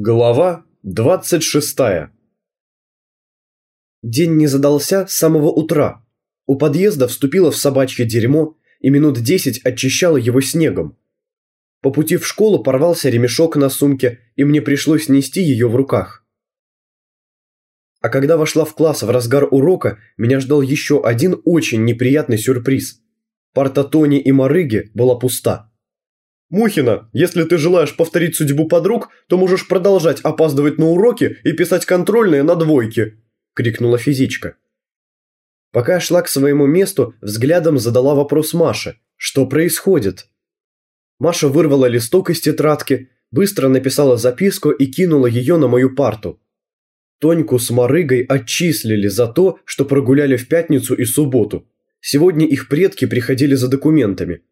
Глава 26 День не задался с самого утра. У подъезда вступила в собачье дерьмо и минут десять очищала его снегом. По пути в школу порвался ремешок на сумке, и мне пришлось нести ее в руках. А когда вошла в класс в разгар урока, меня ждал еще один очень неприятный сюрприз. Парта Тони и Марыги была пуста. «Мухина, если ты желаешь повторить судьбу подруг, то можешь продолжать опаздывать на уроки и писать контрольные на двойки», – крикнула физичка. Пока шла к своему месту, взглядом задала вопрос Маше. «Что происходит?» Маша вырвала листок из тетрадки, быстро написала записку и кинула ее на мою парту. Тоньку с Марыгой отчислили за то, что прогуляли в пятницу и субботу. Сегодня их предки приходили за документами.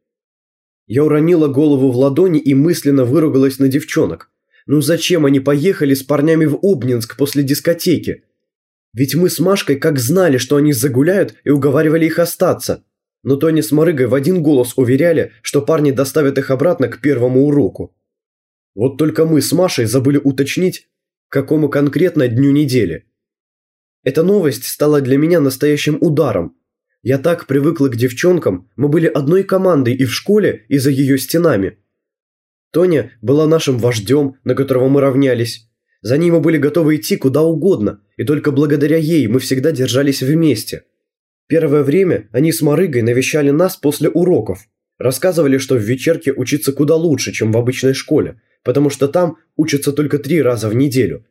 Я уронила голову в ладони и мысленно выругалась на девчонок. Ну зачем они поехали с парнями в Обнинск после дискотеки? Ведь мы с Машкой как знали, что они загуляют и уговаривали их остаться. Но Тони с Марыгой в один голос уверяли, что парни доставят их обратно к первому уроку. Вот только мы с Машей забыли уточнить, к какому конкретно дню недели. Эта новость стала для меня настоящим ударом, я так привыкла к девчонкам, мы были одной командой и в школе, и за ее стенами. Тоня была нашим вождем, на которого мы равнялись. За ней мы были готовы идти куда угодно, и только благодаря ей мы всегда держались вместе. Первое время они с Марыгой навещали нас после уроков. Рассказывали, что в вечерке учиться куда лучше, чем в обычной школе, потому что там учатся только три раза в неделю.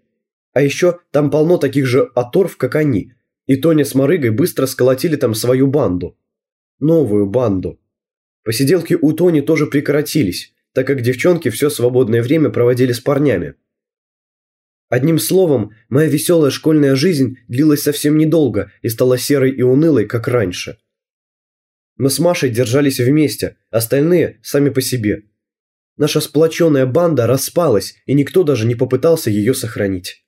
А еще там полно таких же оторв, как они, и Тоня с Марыгой быстро сколотили там свою банду. Новую банду. Посиделки у Тони тоже прекратились, так как девчонки все свободное время проводили с парнями. Одним словом, моя веселая школьная жизнь длилась совсем недолго и стала серой и унылой, как раньше. Мы с Машей держались вместе, остальные – сами по себе. Наша сплоченная банда распалась, и никто даже не попытался ее сохранить.